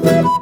you